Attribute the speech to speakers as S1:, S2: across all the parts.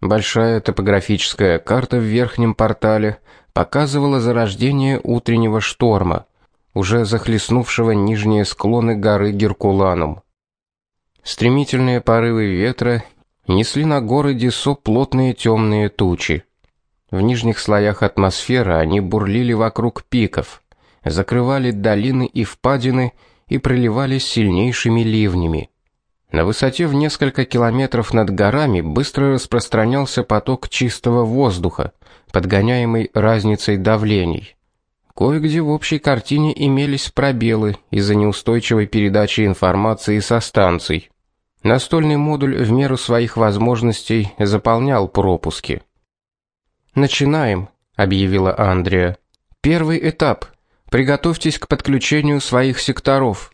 S1: Большая топографическая карта в верхнем портале показывала зарождение утреннего шторма, уже захлестнувшего нижние склоны горы Геркуланум. Стремительные порывы ветра несли на горы Десо плотные темные тучи. В нижних слоях атмосферы они бурлили вокруг пиков, закрывали долины и впадины и проливались сильнейшими ливнями. На высоте в несколько километров над горами быстро распространялся поток чистого воздуха, подгоняемый разницей давлений. Кое-где в общей картине имелись пробелы из-за неустойчивой передачи информации со станций. Настольный модуль в меру своих возможностей заполнял пропуски. Начинаем, объявила Андреа. Первый этап. Приготовьтесь к подключению своих секторов.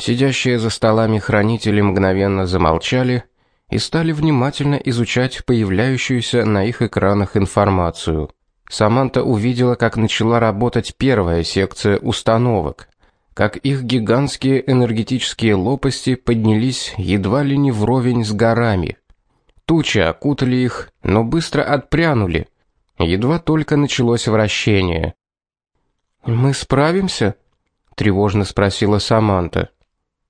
S1: Сидящие за столами хранители мгновенно замолчали и стали внимательно изучать появляющуюся на их экранах информацию. Саманта увидела, как начала работать первая секция установок, как их гигантские энергетические лопасти поднялись едва ли не вровень с горами. Тучи окутали их, но быстро отпрянули. Едва только началось вращение. Мы справимся? тревожно спросила Саманта.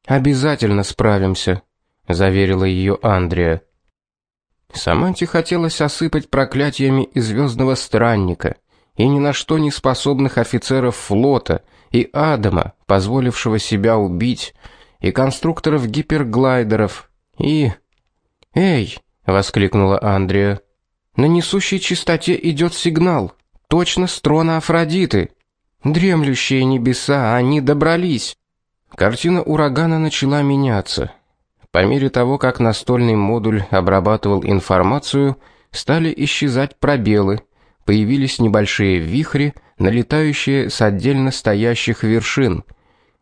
S1: Обязательно справимся, заверила ее Андреа. Саманте хотелось осыпать проклятиями и звездного странника, и ни на что не способных офицеров флота, и Адама, позволившего себя убить, и конструкторов гиперглайдеров, и Эй, воскликнула Андреа. На несущей частоте идет сигнал, точно с трона Афродиты. Дремлющие небеса, они добрались. Картина урагана начала меняться. По мере того, как настольный модуль обрабатывал информацию, стали исчезать пробелы, появились небольшие вихри, налетающие с отдельно стоящих вершин,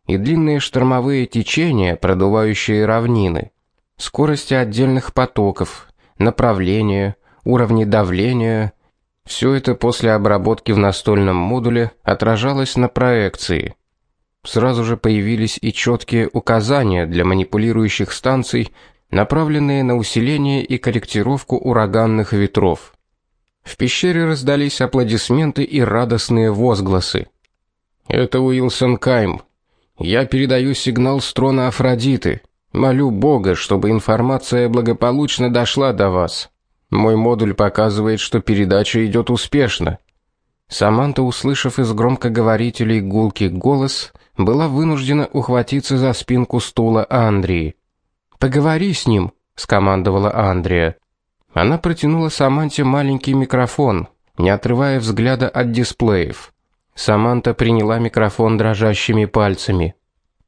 S1: и длинные штормовые течения, продувающие равнины. Скорости отдельных потоков, направления, уровни давления все это после обработки в настольном модуле отражалось на проекции сразу же появились и четкие указания для манипулирующих станций, направленные на усиление и корректировку ураганных ветров. В пещере раздались аплодисменты и радостные возгласы. Это Уилсон Кайм. Я передаю сигнал с трона Афродиты. Молю Бога, чтобы информация благополучно дошла до вас. Мой модуль показывает, что передача идет успешно. Саманта, услышав из громкоговорителей гулкий голос, была вынуждена ухватиться за спинку стула Андрии. "Поговори с ним", скомандовала Андрия. Она протянула Саманте маленький микрофон, не отрывая взгляда от дисплеев. Саманта приняла микрофон дрожащими пальцами.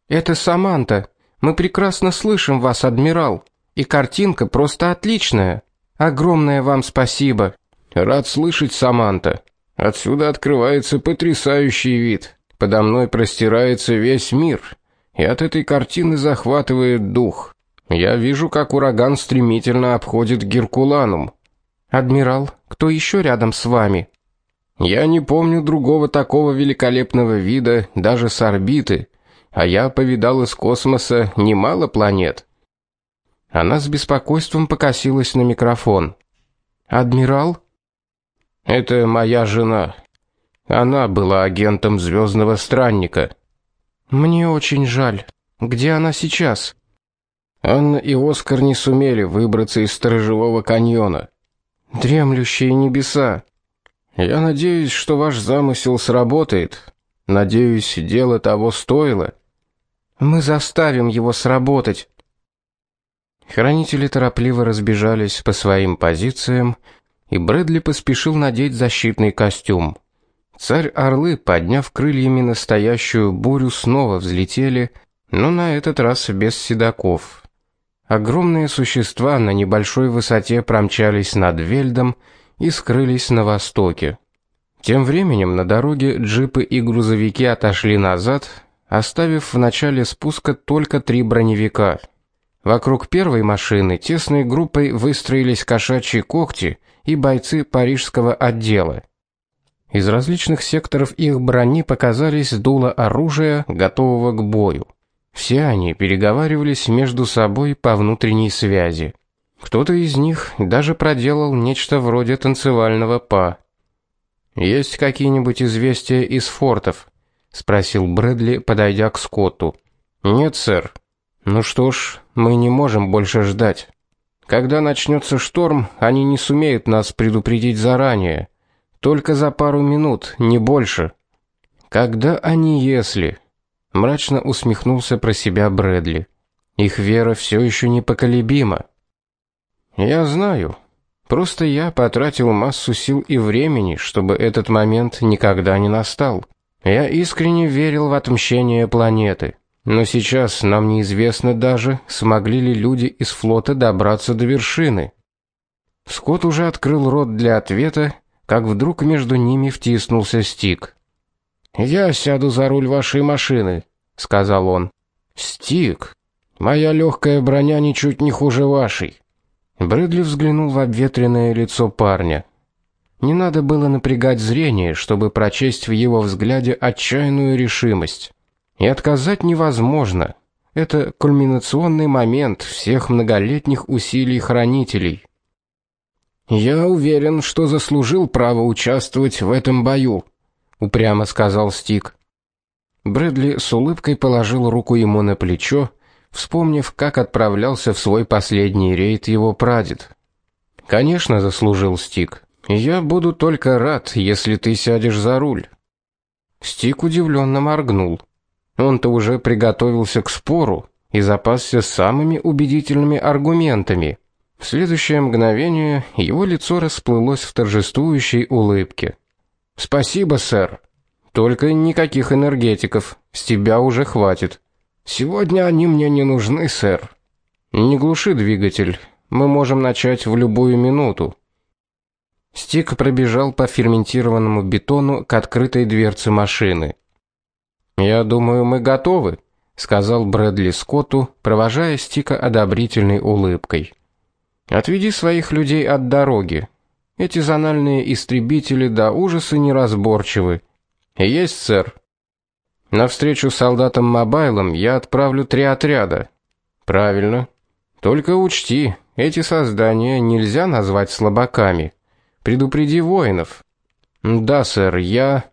S1: "Это Саманта. Мы прекрасно слышим вас, адмирал, и картинка просто отличная. Огромное вам спасибо".
S2: "Рад слышать, Саманта. Отсюда открывается потрясающий вид". Подо мной простирается весь мир, и от этой картины захватывает дух. Я вижу, как ураган стремительно обходит Геркуланум.
S1: Адмирал, кто еще рядом с вами?
S2: Я не помню другого такого великолепного вида даже с орбиты, а я повидал из космоса немало планет.
S1: Она с беспокойством покосилась на микрофон. Адмирал?
S2: Это моя жена. Она была агентом звездного странника.
S1: Мне очень жаль. Где она сейчас?
S2: Анна и Оскар не сумели выбраться из сторожевого каньона.
S1: Дремлющие небеса.
S2: Я надеюсь, что ваш замысел сработает. Надеюсь, дело того стоило.
S1: Мы заставим его сработать. Хранители торопливо разбежались по своим позициям, и Брэдли поспешил надеть защитный костюм. Царь-орлы, подняв крыльями настоящую бурю, снова взлетели, но на этот раз без седаков. Огромные существа на небольшой высоте промчались над Вельдом и скрылись на востоке. Тем временем на дороге джипы и грузовики отошли назад, оставив в начале спуска только три броневика. Вокруг первой машины тесной группой выстроились кошачьи когти и бойцы парижского отдела. Из различных секторов их брони показались дула оружия, готового к бою. Все они переговаривались между собой по внутренней связи. Кто-то из них даже проделал нечто вроде танцевального па. Есть какие-нибудь известия из фортов? спросил Брэдли, подойдя к Скотту. Нет, сэр. Ну что ж, мы не можем больше ждать. Когда начнется шторм, они не сумеют нас предупредить заранее. Только за пару минут, не больше. Когда они если? Мрачно усмехнулся про себя Брэдли. Их вера все еще непоколебима. Я знаю. Просто я потратил массу сил и времени, чтобы этот момент никогда не настал. Я искренне верил в отмщение планеты. Но сейчас нам неизвестно даже, смогли ли люди из флота добраться до вершины. Скотт уже открыл рот для ответа, как вдруг между ними втиснулся Стик. "Я сяду за руль вашей машины", сказал он. "Стик, моя легкая броня ничуть не хуже вашей". Брэдли взглянул в обветренное лицо парня. Не надо было напрягать зрение, чтобы прочесть в его взгляде отчаянную решимость. И отказать невозможно. Это кульминационный момент всех многолетних усилий хранителей. Я уверен, что заслужил право участвовать в этом бою, упрямо сказал Стик. Брэдли с улыбкой положил руку ему на плечо, вспомнив, как отправлялся в свой последний рейд его прадед. Конечно, заслужил Стик. Я буду только рад, если ты сядешь за руль. Стик удивленно моргнул. Он-то уже приготовился к спору и запасся самыми убедительными аргументами. В следующее мгновение его лицо расплылось в торжествующей улыбке. Спасибо, сэр. Только никаких энергетиков. С тебя уже хватит. Сегодня они мне не нужны, сэр. Не глуши двигатель. Мы можем начать в любую минуту. Стик пробежал по ферментированному бетону к открытой дверце машины. Я думаю, мы готовы, сказал Брэдли Скотту, провожая Стика одобрительной улыбкой. Отведи своих людей от дороги. Эти зональные истребители до ужаса неразборчивы. Есть, сэр. На встречу с солдатам Мобайлом я отправлю три отряда. Правильно. Только учти, эти создания нельзя назвать слабаками. Предупреди воинов. Да, сэр, я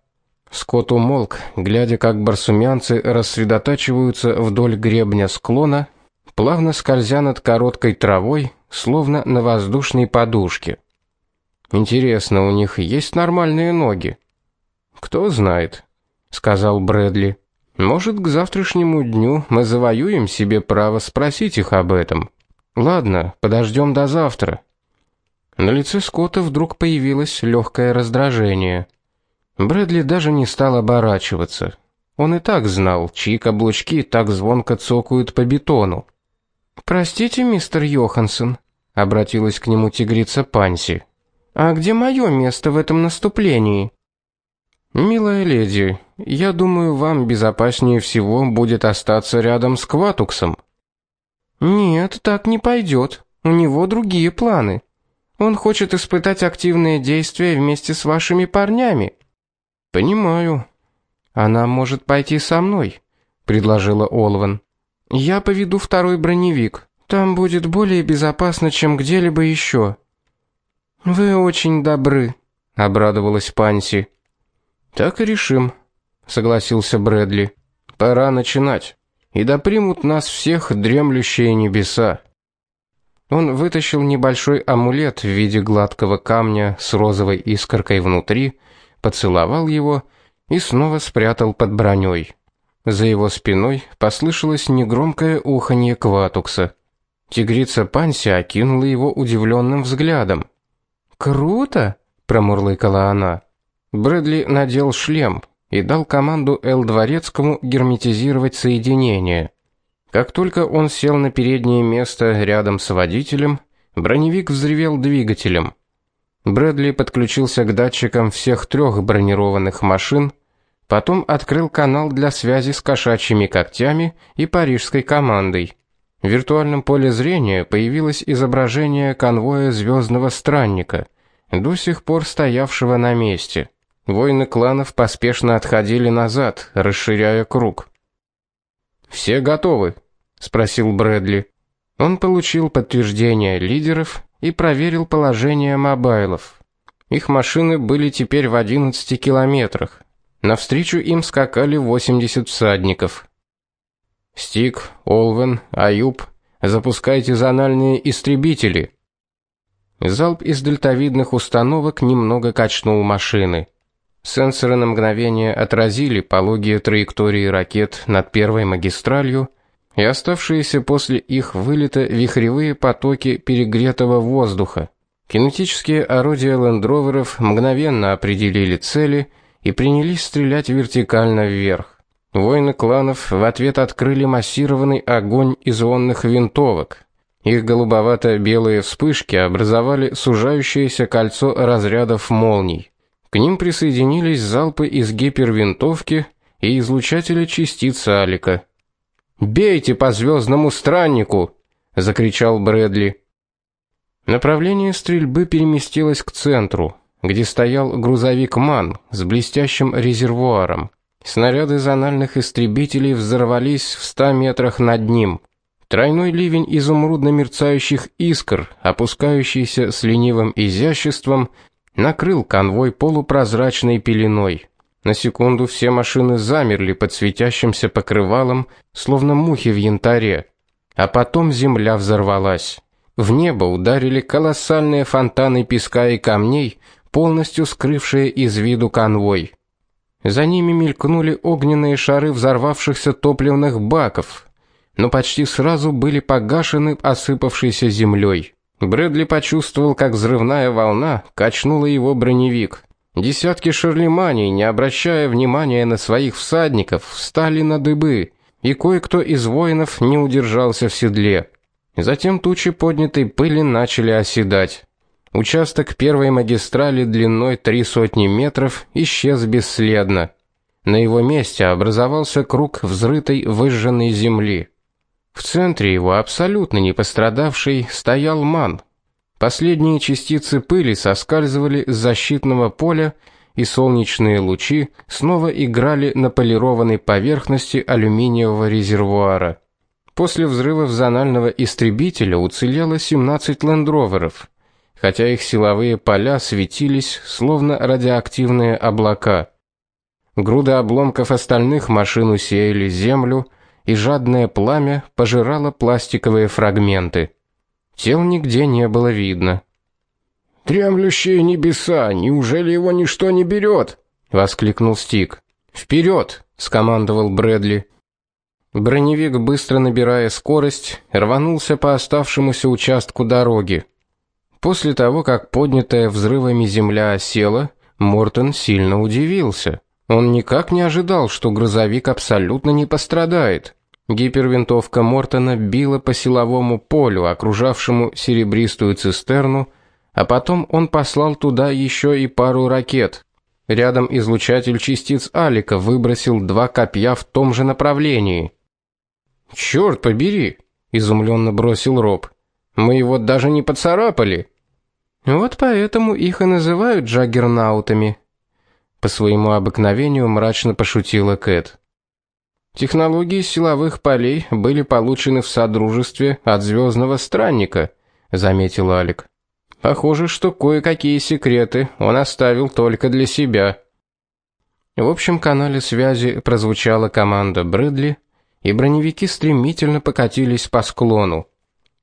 S1: Скот умолк, глядя, как барсумянцы рассредотачиваются вдоль гребня склона, плавно скользя над короткой травой, словно на воздушной подушке. Интересно, у них есть нормальные ноги? Кто знает, сказал Брэдли. Может, к завтрашнему дню мы завоюем себе право спросить их об этом. Ладно, подождем до завтра. На лице Скотта вдруг появилось легкое раздражение. Брэдли даже не стал оборачиваться. Он и так знал, чьи каблучки так звонко цокают по бетону. Простите, мистер Йоханссон, обратилась к нему тигрица Панси. А где мое место в этом наступлении? Милая леди, я думаю, вам безопаснее всего будет остаться рядом с Кватуксом. Нет, так не пойдет. У него другие планы. Он хочет испытать активные действия вместе с вашими парнями. Понимаю. Она может пойти со мной, предложила Олван. Я поведу второй броневик. Там будет более безопасно, чем где-либо еще. Вы очень добры, обрадовалась Панси. Так и решим, согласился Брэдли. Пора начинать. И да примут нас всех дремлющие небеса. Он вытащил небольшой амулет в виде гладкого камня с розовой искоркой внутри поцеловал его и снова спрятал под броней. За его спиной послышалось негромкое уханье Кватукса. Тигрица Панси окинула его удивленным взглядом. "Круто", промурлыкала она. Брэдли надел шлем и дал команду Эл Дворецкому герметизировать соединение. Как только он сел на переднее место рядом с водителем, броневик взревел двигателем. Брэдли подключился к датчикам всех трех бронированных машин, потом открыл канал для связи с кошачьими когтями и парижской командой. В виртуальном поле зрения появилось изображение конвоя звездного странника, до сих пор стоявшего на месте. Воины кланов поспешно отходили назад, расширяя круг. Все готовы, спросил Брэдли. Он получил подтверждение лидеров и проверил положение мобайлов. Их машины были теперь в 11 километрах. Навстречу им скакали 80 всадников. Стик, Олвен, Аюб, запускайте зональные истребители. Залп из дельтовидных установок немного качнул машины. Сенсоры на мгновение отразили пологие траектории ракет над первой магистралью, и оставшиеся после их вылета вихревые потоки перегретого воздуха. Кинетические орудия лендроверов мгновенно определили цели и принялись стрелять вертикально вверх. Воины кланов в ответ открыли массированный огонь из ионных винтовок. Их голубовато-белые вспышки образовали сужающееся кольцо разрядов молний. К ним присоединились залпы из гипервинтовки и излучатели частиц Алика. "Бейте по звездному страннику!" закричал Брэдли. Направление стрельбы переместилось к центру, где стоял грузовик Ман с блестящим резервуаром. Снаряды зональных истребителей взорвались в ста метрах над ним. Тройной ливень изумрудно мерцающих искр, опускающийся с ленивым изяществом, накрыл конвой полупрозрачной пеленой. На секунду все машины замерли под светящимся покрывалом, словно мухи в янтаре. А потом земля взорвалась. В небо ударили колоссальные фонтаны песка и камней, полностью скрывшие из виду конвой. За ними мелькнули огненные шары взорвавшихся топливных баков, но почти сразу были погашены осыпавшейся землей. Брэдли почувствовал, как взрывная волна качнула его броневик. Десятки шарлеманей, не обращая внимания на своих всадников, встали на дыбы, и кое-кто из воинов не удержался в седле. Затем тучи поднятой пыли начали оседать. Участок первой магистрали длиной три сотни метров исчез бесследно. На его месте образовался круг взрытой выжженной земли. В центре его, абсолютно не пострадавший, стоял ман. Последние частицы пыли соскальзывали с защитного поля, и солнечные лучи снова играли на полированной поверхности алюминиевого резервуара. После взрывов зонального истребителя уцелело 17 лендроверов, хотя их силовые поля светились словно радиоактивные облака. Груды обломков остальных машин усеяли землю, и жадное пламя пожирало пластиковые фрагменты. Тел нигде не было видно.
S2: Тремлющие небеса, неужели его ничто не берет?
S1: воскликнул Стик. Вперед! скомандовал Брэдли. Броневик, быстро набирая скорость, рванулся по оставшемуся участку дороги. После того, как поднятая взрывами земля осела, Мортон сильно удивился. Он никак не ожидал, что грузовик абсолютно не пострадает. Гипервинтовка Мортона била по силовому полю, окружавшему серебристую цистерну, а потом он послал туда еще и пару ракет. Рядом излучатель частиц Алика выбросил два копья в том же направлении. «Черт побери, изумленно бросил Роб. Мы его даже не поцарапали. Вот поэтому их и называют джаггернаутами. По своему обыкновению мрачно пошутила Кэт. Технологии силовых полей были получены в содружестве от звездного странника, заметил Алик. Похоже, что кое-какие секреты он оставил только для себя. В общем канале связи прозвучала команда Брэдли, и броневики стремительно покатились по склону.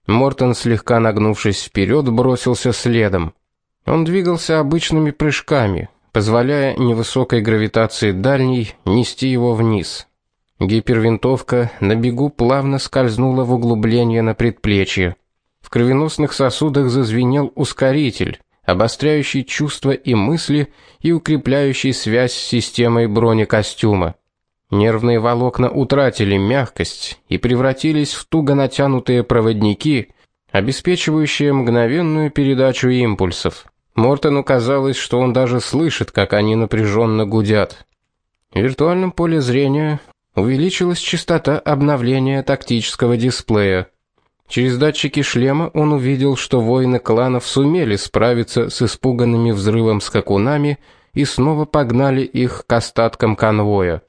S1: Мортон, слегка нагнувшись вперед, бросился следом. Он двигался обычными прыжками, позволяя невысокой гравитации дальней нести его вниз. Гипервинтовка на бегу плавно скользнула в углубление на предплечье. В кровеносных сосудах зазвенел ускоритель, обостряющий чувства и мысли и укрепляющий связь с системой бронекостюма. Нервные волокна утратили мягкость и превратились в туго натянутые проводники, обеспечивающие мгновенную передачу импульсов. Мортону казалось, что он даже слышит, как они напряженно гудят. В виртуальном поле зрения увеличилась частота обновления тактического дисплея. Через датчики шлема он увидел, что воины кланов сумели справиться с испуганными взрывом скакунами и снова погнали их к остаткам конвоя.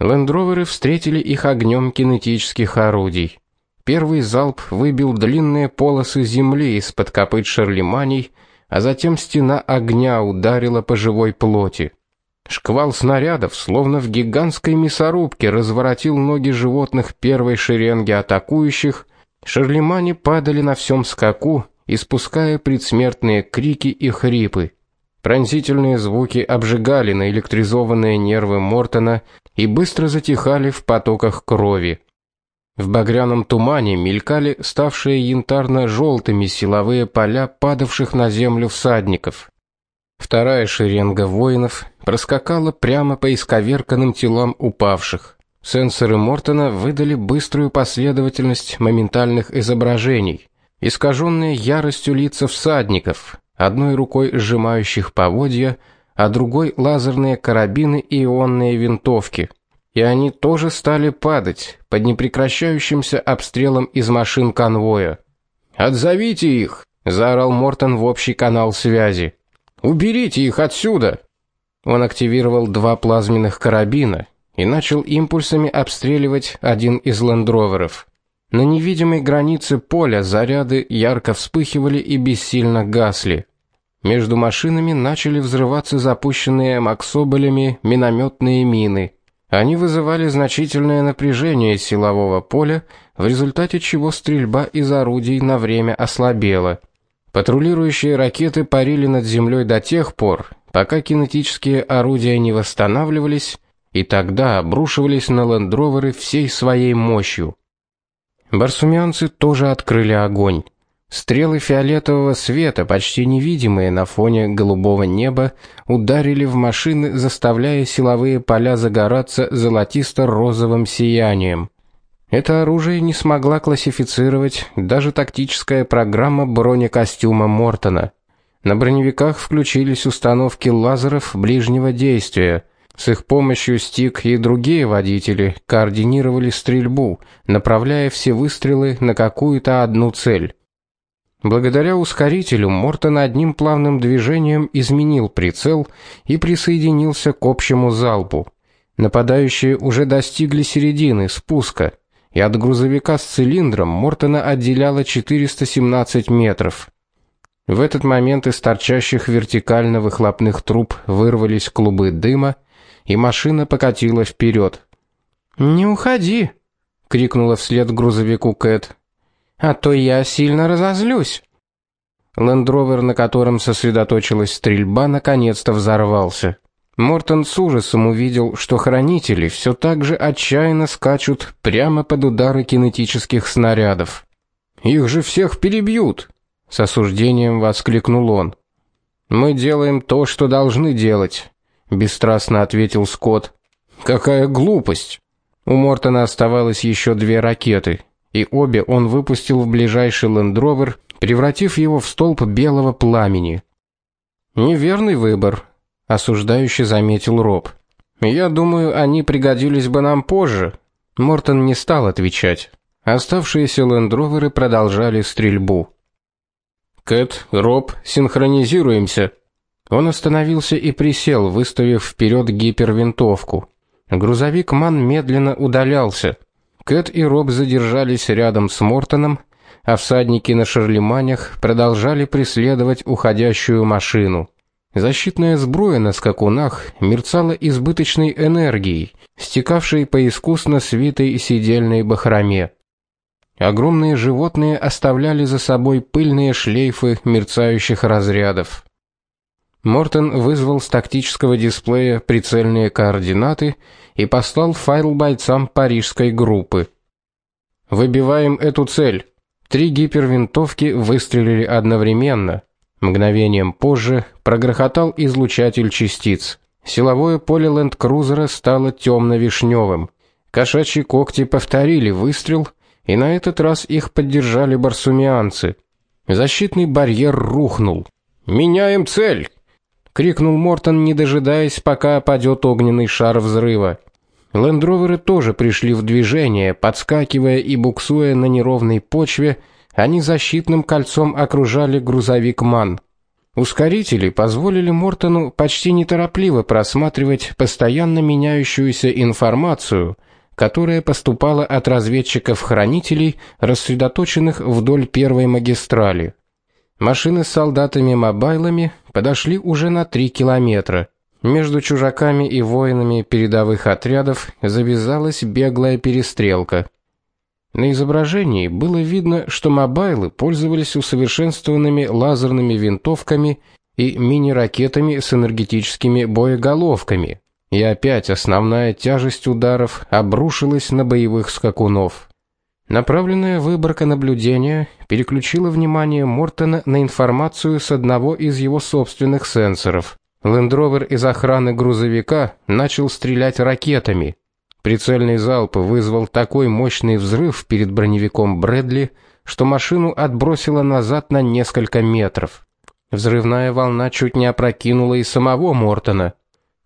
S1: Лендроверы встретили их огнем кинетических орудий. первый залп выбил длинные полосы земли из-под копыт шарлеманей, а затем стена огня ударила по живой плоти. Шквал снарядов, словно в гигантской мясорубке, разворотил ноги животных первой шеренги атакующих. Шарлемани падали на всем скаку, испуская предсмертные крики и хрипы. Пронзительные звуки обжигали наэлектризованные нервы Мортона и быстро затихали в потоках крови. В багряном тумане мелькали ставшие янтарно желтыми силовые поля падавших на землю всадников. Вторая шеренга воинов проскакала прямо по исковерканным телам упавших. Сенсоры Мортона выдали быструю последовательность моментальных изображений, искаженные яростью лица всадников, одной рукой сжимающих поводья, а другой лазерные карабины и ионные винтовки. И они тоже стали падать под непрекращающимся обстрелом из машин конвоя. "Отзовите их!" заорал Мортон в общий канал связи. "Уберите их отсюда!" Он активировал два плазменных карабина и начал импульсами обстреливать один из лендроверов. На невидимой границе поля заряды ярко вспыхивали и бессильно гасли. Между машинами начали взрываться запущенные максоболями минометные мины. Они вызывали значительное напряжение силового поля, в результате чего стрельба из орудий на время ослабела. Патрулирующие ракеты парили над землей до тех пор, пока кинетические орудия не восстанавливались, и тогда обрушивались на лендроверы всей своей мощью. Барсумянцы тоже открыли огонь. Стрелы фиолетового света, почти невидимые на фоне голубого неба, ударили в машины, заставляя силовые поля загораться золотисто-розовым сиянием. Это оружие не смогла классифицировать даже тактическая программа бронекостюма Мортона. На броневиках включились установки лазеров ближнего действия. С их помощью Стик и другие водители координировали стрельбу, направляя все выстрелы на какую-то одну цель. Благодаря ускорителю Мортон одним плавным движением изменил прицел и присоединился к общему залпу. Нападающие уже достигли середины спуска, и от грузовика с цилиндром Мортона отделяло 417 метров. В этот момент из торчащих вертикально выхлопных труб вырвались клубы дыма, и машина покатила вперед. "Не уходи", крикнула вслед грузовику Кэт а то я сильно разозлюсь. Лендровер, на котором сосредоточилась стрельба, наконец-то взорвался. Мортон с ужасом увидел, что хранители все так же отчаянно скачут прямо под удары кинетических снарядов. Их же всех перебьют, с осуждением воскликнул он. Мы делаем то, что должны делать, бесстрастно ответил Скотт. Какая глупость. У Мортона оставалось еще две ракеты и обе он выпустил в ближайший лендровер, превратив его в столб белого пламени. Неверный выбор, осуждающе заметил Роб. Я думаю, они пригодились бы нам позже. Мортон не стал отвечать. Оставшиеся лендроверы продолжали стрельбу. Кэт, Роб, синхронизируемся. Он остановился и присел, выставив вперед гипервинтовку. Грузовик Ман медленно удалялся. Кэт и Роб задержались рядом с Мортоном, а всадники на шарлеманях продолжали преследовать уходящую машину. Защитная сброя на скакунах мерцала избыточной энергией, стекавшей по искусно свитой сидельной бахроме. Огромные животные оставляли за собой пыльные шлейфы мерцающих разрядов. Мортон вызвал с тактического дисплея прицельные координаты и послал файл бойцам парижской группы. Выбиваем эту цель. Три гипервинтовки выстрелили одновременно. Мгновением позже прогрохотал излучатель частиц. Силовое поле ленд-крузера стало темно вишневым Кошачьи когти повторили выстрел, и на этот раз их поддержали барсумианцы. Защитный барьер рухнул. Меняем цель крикнул Мортон, не дожидаясь, пока опадет огненный шар взрыва. Лендроверы тоже пришли в движение, подскакивая и буксуя на неровной почве, они защитным кольцом окружали грузовик Ман. Ускорители позволили Мортону почти неторопливо просматривать постоянно меняющуюся информацию, которая поступала от разведчиков-хранителей, рассредоточенных вдоль первой магистрали. Машины с солдатами-мобайлами подошли уже на 3 километра. Между чужаками и воинами передовых отрядов завязалась беглая перестрелка. На изображении было видно, что мобайлы пользовались усовершенствованными лазерными винтовками и мини-ракетами с энергетическими боеголовками. И опять основная тяжесть ударов обрушилась на боевых скакунов. Направленная выборка наблюдения переключила внимание Мортона на информацию с одного из его собственных сенсоров. Лендровер из охраны грузовика начал стрелять ракетами. Прицельный залп вызвал такой мощный взрыв перед броневиком Брэдли, что машину отбросило назад на несколько метров. Взрывная волна чуть не опрокинула и самого Мортона.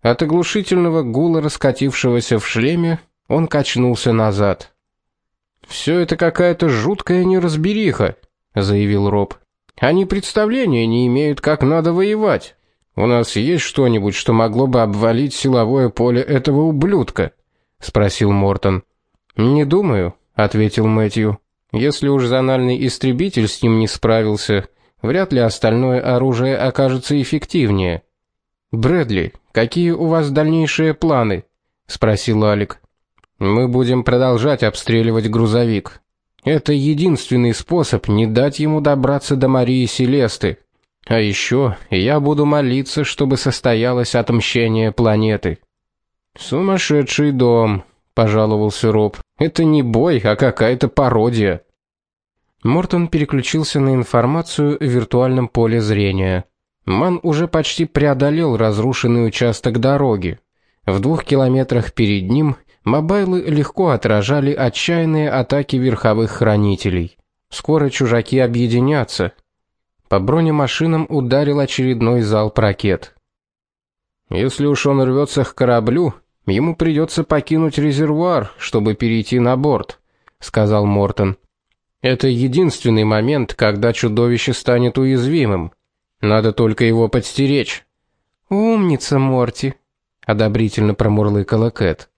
S1: От оглушительного гула, раскатившегося в шлеме, он качнулся назад. Все это какая-то жуткая неразбериха, заявил Роб. Они представления не имеют, как надо воевать. У нас есть что-нибудь, что могло бы обвалить силовое поле этого ублюдка? спросил Мортон. Не думаю, ответил Мэтью. Если уж зональный истребитель с ним не справился, вряд ли остальное оружие окажется эффективнее. Брэдли, какие у вас дальнейшие планы? спросил Алик. Мы будем продолжать обстреливать грузовик. Это единственный способ не дать ему добраться до Марии Селесты. А еще я буду молиться, чтобы состоялось отмщение планеты. Сумасшедший дом, пожаловался Роб. Это не бой, а какая-то пародия. Мортон переключился на информацию в виртуальном поле зрения. Ман уже почти преодолел разрушенный участок дороги. В двух километрах перед ним Мобайлы легко отражали отчаянные атаки верховых хранителей. Скоро чужаки объединятся. По бронемашинам ударил очередной залп ракет. Если уж он рвется к кораблю, ему придется покинуть резервуар, чтобы перейти на борт, сказал Мортон. Это единственный момент, когда чудовище станет уязвимым. Надо только его подстеречь. Умница, Морти, одобрительно промурлыкала Кэт.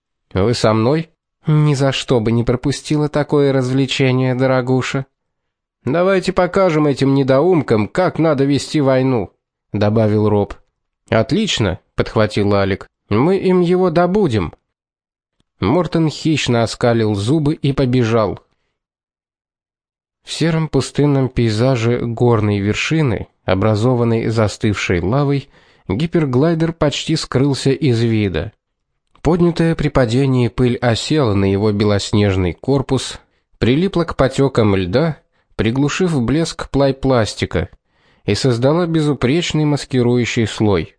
S1: Вы со мной? Ни за что бы не пропустила такое развлечение, дорогуша. Давайте покажем этим недоумкам, как надо вести войну, добавил Роб. Отлично, подхватил Алик. Мы им его добудем. Мортон хищно оскалил зубы и побежал. В сером пустынном пейзаже горной вершины, образованной застывшей лавой, гиперглайдер почти скрылся из вида. Поднятая при падении пыль осела на его белоснежный корпус, прилипла к потекам льда, приглушив блеск плай-пластика, и создала безупречный маскирующий слой.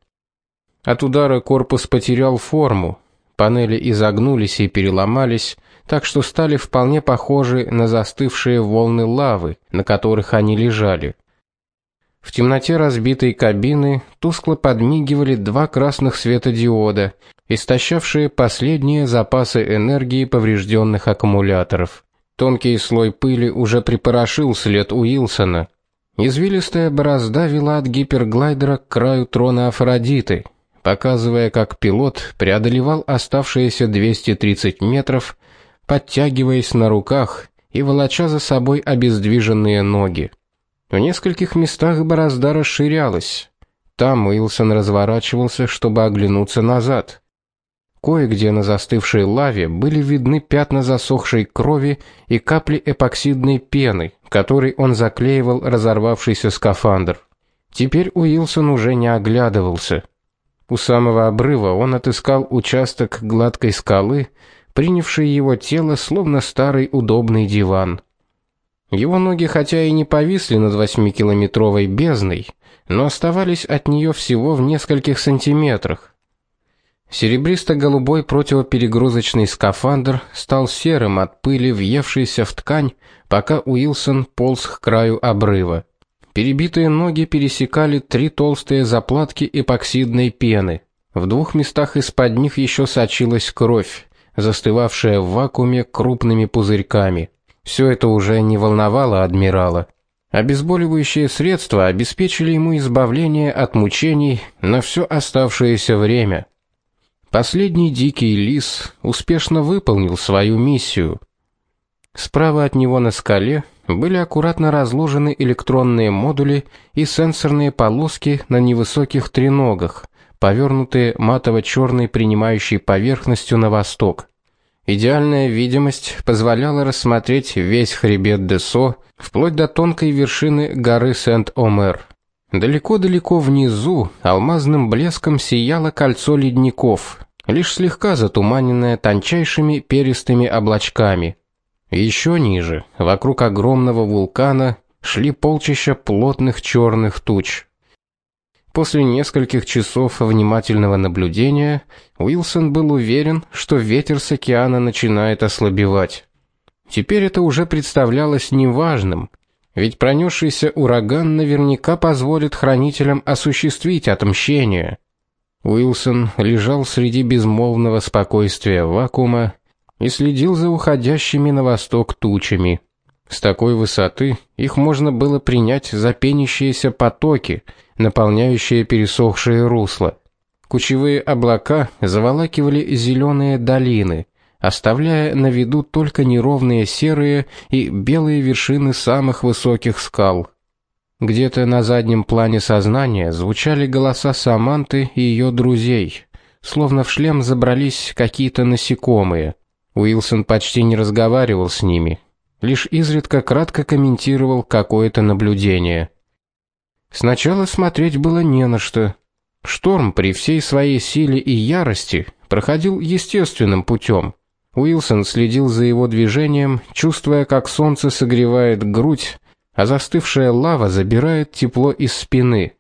S1: От удара корпус потерял форму, панели изогнулись и переломались, так что стали вполне похожи на застывшие волны лавы, на которых они лежали. В темноте разбитой кабины тускло подмигивали два красных светодиода, истощавшие последние запасы энергии поврежденных аккумуляторов. Тонкий слой пыли уже припорошил след Уилсона. Извилистая борозда вела от гиперглайдера к краю трона Афродиты, показывая, как пилот преодолевал оставшиеся 230 метров, подтягиваясь на руках и волоча за собой обездвиженные ноги. В нескольких местах борозда расширялась. Там Уилсон разворачивался, чтобы оглянуться назад. Кое-где на застывшей лаве были видны пятна засохшей крови и капли эпоксидной пены, которой он заклеивал разорвавшийся скафандр. Теперь Уилсон уже не оглядывался. У самого обрыва он отыскал участок гладкой скалы, принявший его тело словно старый удобный диван. Его ноги хотя и не повисли над восьмикилометровой бездной, но оставались от нее всего в нескольких сантиметрах. Серебристо-голубой противоперегрузочный скафандр стал серым от пыли, въевшейся в ткань, пока Уилсон полз к краю обрыва. Перебитые ноги пересекали три толстые заплатки эпоксидной пены. В двух местах из-под них еще сочилась кровь, застывавшая в вакууме крупными пузырьками. Все это уже не волновало адмирала. Обезболивающие средства обеспечили ему избавление от мучений на все оставшееся время. Последний дикий лис успешно выполнил свою миссию. Справа от него на скале были аккуратно разложены электронные модули и сенсорные полоски на невысоких треногах, повернутые матово черной принимающей поверхностью на восток. Идеальная видимость позволяла рассмотреть весь хребет Десо, вплоть до тонкой вершины горы Сент-Омер. Далеко-далеко внизу алмазным блеском сияло кольцо ледников, лишь слегка затуманенное тончайшими перистыми облачками. Еще ниже, вокруг огромного вулкана, шли полчища плотных черных туч. После нескольких часов внимательного наблюдения Уилсон был уверен, что ветер с океана начинает ослабевать. Теперь это уже представлялось неважным, ведь пронесшийся ураган наверняка позволит хранителям осуществить отмщение. Уилсон лежал среди безмолвного спокойствия вакуума и следил за уходящими на восток тучами. С такой высоты их можно было принять за пенящиеся потоки, наполняющие пересохшие русла. Кучевые облака заволакивали зеленые долины, оставляя на виду только неровные серые и белые вершины самых высоких скал. Где-то на заднем плане сознания звучали голоса Саманты и ее друзей, словно в шлем забрались какие-то насекомые. Уилсон почти не разговаривал с ними, лишь изредка кратко комментировал какое-то наблюдение. Сначала смотреть было не на что. Шторм при всей своей силе и ярости проходил естественным путем. Уилсон следил за его движением, чувствуя, как солнце согревает грудь, а застывшая лава забирает тепло из спины.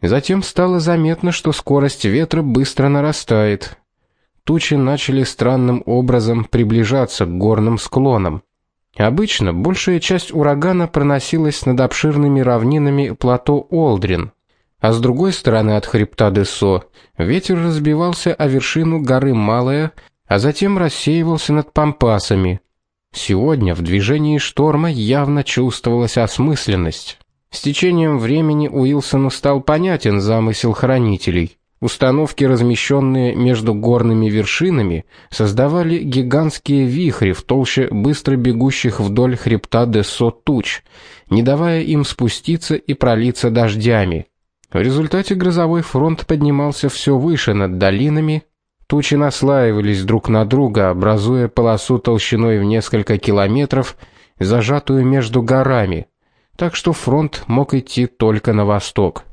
S1: Затем стало заметно, что скорость ветра быстро нарастает. Тучи начали странным образом приближаться к горным склонам. Обычно большая часть урагана проносилась над обширными равнинами плато Олдрин, а с другой стороны от хребта Десо ветер разбивался о вершину горы Малая, а затем рассеивался над пампасами. Сегодня в движении шторма явно чувствовалась осмысленность. С течением времени Уилсону стал понятен замысел хранителей. Установки, размещенные между горными вершинами, создавали гигантские вихри в толще быстро бегущих вдоль хребта Десо туч, не давая им спуститься и пролиться дождями. В результате грозовой фронт поднимался все выше над долинами, тучи наслаивались друг на друга, образуя полосу толщиной в несколько километров, зажатую между горами, так что фронт мог идти только на восток.